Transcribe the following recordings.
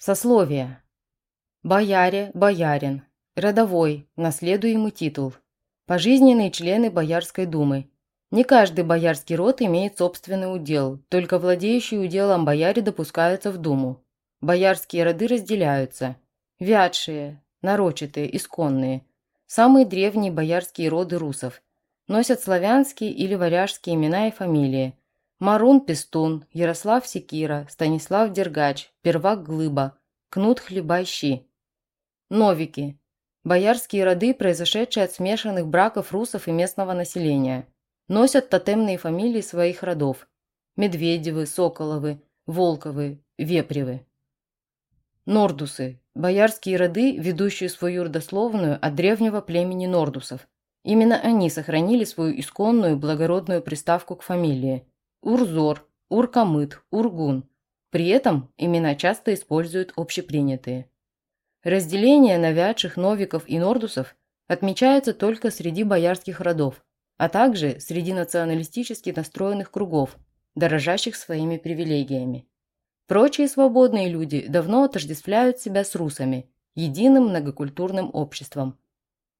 Сословие. Бояре, боярин. Родовой, наследуемый титул. Пожизненные члены Боярской думы. Не каждый боярский род имеет собственный удел, только владеющие уделом бояре допускаются в думу. Боярские роды разделяются. Вятшие, нарочитые, исконные. Самые древние боярские роды русов. Носят славянские или варяжские имена и фамилии. Марун Пестун, Ярослав Секира, Станислав Дергач, Первак Глыба, Кнут Хлебайщи. Новики. Боярские роды, произошедшие от смешанных браков русов и местного населения. Носят тотемные фамилии своих родов. Медведевы, Соколовы, Волковы, Вепревы. Нордусы. Боярские роды, ведущие свою родословную от древнего племени нордусов. Именно они сохранили свою исконную благородную приставку к фамилии – Урзор, Уркамыт, Ургун. При этом имена часто используют общепринятые. Разделение навядших новиков и нордусов отмечается только среди боярских родов, а также среди националистически настроенных кругов, дорожащих своими привилегиями. Прочие свободные люди давно отождествляют себя с русами, единым многокультурным обществом.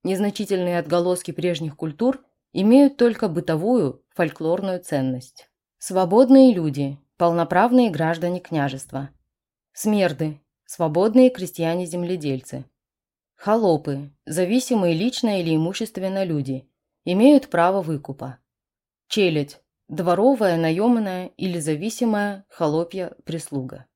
Незначительные отголоски прежних культур имеют только бытовую, фольклорную ценность. Свободные люди, полноправные граждане княжества. Смерды, свободные крестьяне-земледельцы. Холопы, зависимые лично или имущественно люди, имеют право выкупа. Челядь, дворовая, наемная или зависимая холопья прислуга.